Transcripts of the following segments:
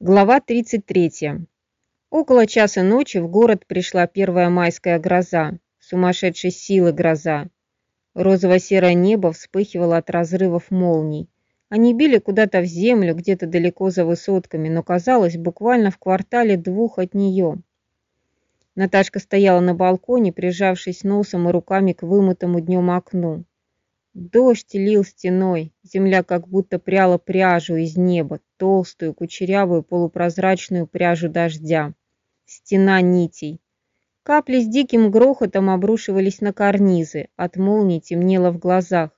Глава 33. Около часа ночи в город пришла первая майская гроза, сумасшедшей силы гроза. Розово-серое небо вспыхивало от разрывов молний. Они били куда-то в землю, где-то далеко за высотками, но казалось, буквально в квартале двух от нее. Наташка стояла на балконе, прижавшись носом и руками к вымытому днем окну. Дождь лил стеной, земля как будто пряла пряжу из неба, толстую, кучерявую, полупрозрачную пряжу дождя. Стена нитей. Капли с диким грохотом обрушивались на карнизы, от молний темнело в глазах.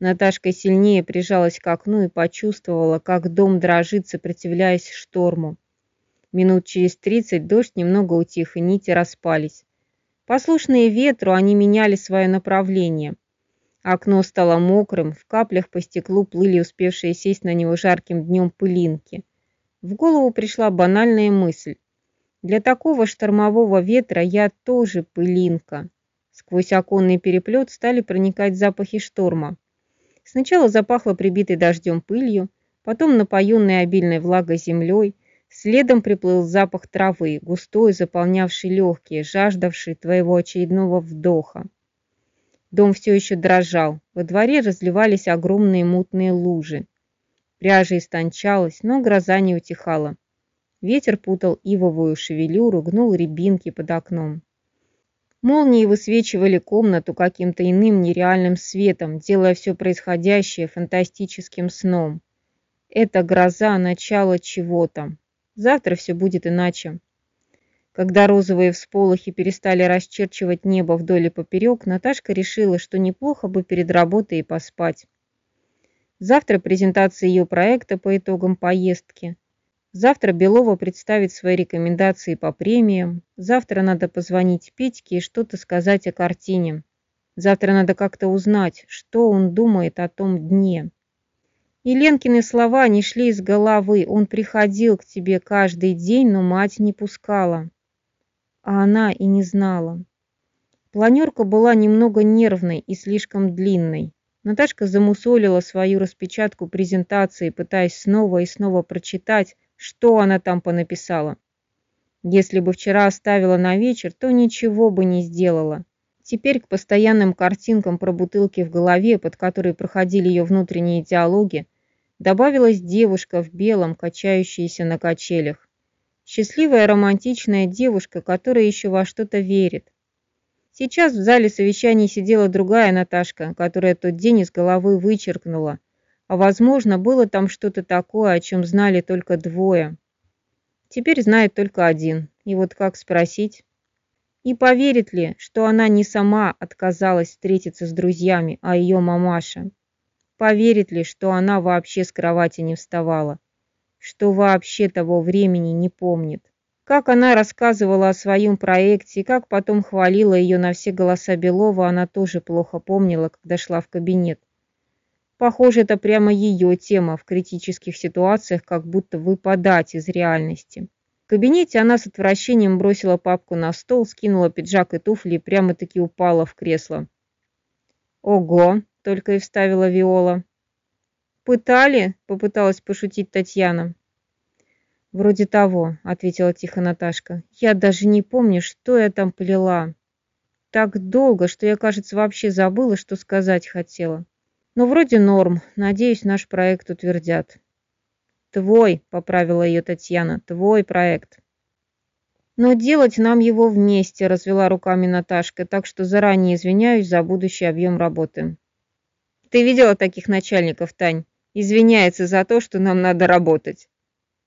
Наташка сильнее прижалась к окну и почувствовала, как дом дрожит, сопротивляясь шторму. Минут через тридцать дождь немного утих, и нити распались. Послушные ветру, они меняли свое направление. Окно стало мокрым, в каплях по стеклу плыли успевшие сесть на него жарким днем пылинки. В голову пришла банальная мысль. Для такого штормового ветра я тоже пылинка. Сквозь оконный переплет стали проникать запахи шторма. Сначала запахло прибитой дождем пылью, потом напоенной обильной влагой землей, следом приплыл запах травы, густой, заполнявший легкие, жаждавший твоего очередного вдоха. Дом все еще дрожал. Во дворе разливались огромные мутные лужи. Пряжа истончалась, но гроза не утихала. Ветер путал ивовую шевелюру, гнул рябинки под окном. Молнии высвечивали комнату каким-то иным нереальным светом, делая все происходящее фантастическим сном. Это гроза начало чего-то. Завтра все будет иначе. Когда розовые всполохи перестали расчерчивать небо вдоль и поперек, Наташка решила, что неплохо бы перед работой и поспать. Завтра презентация ее проекта по итогам поездки. Завтра Белова представит свои рекомендации по премиям. Завтра надо позвонить Петьке и что-то сказать о картине. Завтра надо как-то узнать, что он думает о том дне. И Ленкины слова не шли из головы. Он приходил к тебе каждый день, но мать не пускала а она и не знала. Планерка была немного нервной и слишком длинной. Наташка замусолила свою распечатку презентации, пытаясь снова и снова прочитать, что она там понаписала. Если бы вчера оставила на вечер, то ничего бы не сделала. Теперь к постоянным картинкам про бутылки в голове, под которой проходили ее внутренние диалоги, добавилась девушка в белом, качающаяся на качелях. Счастливая романтичная девушка, которая еще во что-то верит. Сейчас в зале совещаний сидела другая Наташка, которая тот день из головы вычеркнула. А возможно, было там что-то такое, о чем знали только двое. Теперь знает только один. И вот как спросить? И поверит ли, что она не сама отказалась встретиться с друзьями, а ее мамаша? Поверит ли, что она вообще с кровати не вставала? Что вообще того времени не помнит. Как она рассказывала о своем проекте как потом хвалила ее на все голоса Белова, она тоже плохо помнила, когда шла в кабинет. Похоже, это прямо ее тема в критических ситуациях, как будто выпадать из реальности. В кабинете она с отвращением бросила папку на стол, скинула пиджак и туфли и прямо-таки упала в кресло. «Ого!» — только и вставила Виола. «Пытали?» — попыталась пошутить Татьяна. «Вроде того», — ответила тихо Наташка. «Я даже не помню, что я там плела. Так долго, что я, кажется, вообще забыла, что сказать хотела. Но вроде норм. Надеюсь, наш проект утвердят». «Твой», — поправила ее Татьяна, — «твой проект». «Но делать нам его вместе», — развела руками Наташка, так что заранее извиняюсь за будущий объем работы. «Ты видела таких начальников, Тань?» Извиняется за то, что нам надо работать.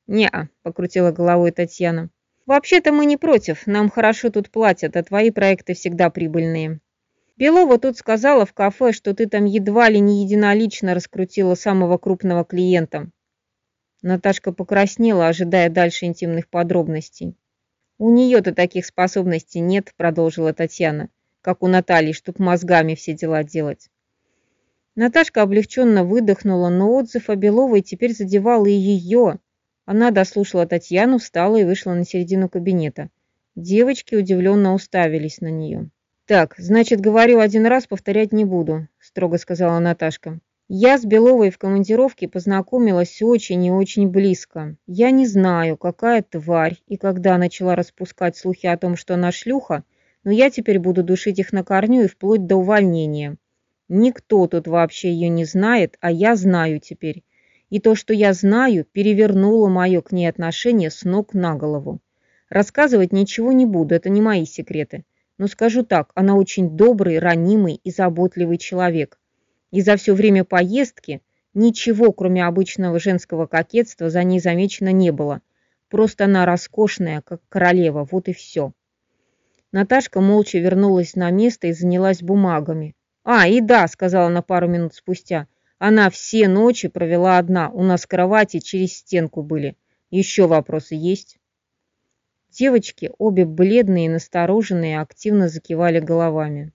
«Не-а», покрутила головой Татьяна. «Вообще-то мы не против, нам хорошо тут платят, а твои проекты всегда прибыльные». Белова тут сказала в кафе, что ты там едва ли не единолично раскрутила самого крупного клиента. Наташка покраснела, ожидая дальше интимных подробностей. «У нее-то таких способностей нет», — продолжила Татьяна, «как у Натальи, чтоб мозгами все дела делать». Наташка облегченно выдохнула, но отзыв о Беловой теперь задевал и ее. Она дослушала Татьяну, встала и вышла на середину кабинета. Девочки удивленно уставились на нее. «Так, значит, говорю один раз, повторять не буду», – строго сказала Наташка. Я с Беловой в командировке познакомилась очень и очень близко. Я не знаю, какая тварь и когда начала распускать слухи о том, что она шлюха, но я теперь буду душить их на корню и вплоть до увольнения. Никто тут вообще ее не знает, а я знаю теперь. И то, что я знаю, перевернуло мое к ней отношение с ног на голову. Рассказывать ничего не буду, это не мои секреты. Но скажу так, она очень добрый, ранимый и заботливый человек. И за все время поездки ничего, кроме обычного женского кокетства, за ней замечено не было. Просто она роскошная, как королева, вот и все. Наташка молча вернулась на место и занялась бумагами. «А, и да», — сказала она пару минут спустя, — «она все ночи провела одна, у нас кровати через стенку были. Еще вопросы есть?» Девочки, обе бледные и настороженные, активно закивали головами.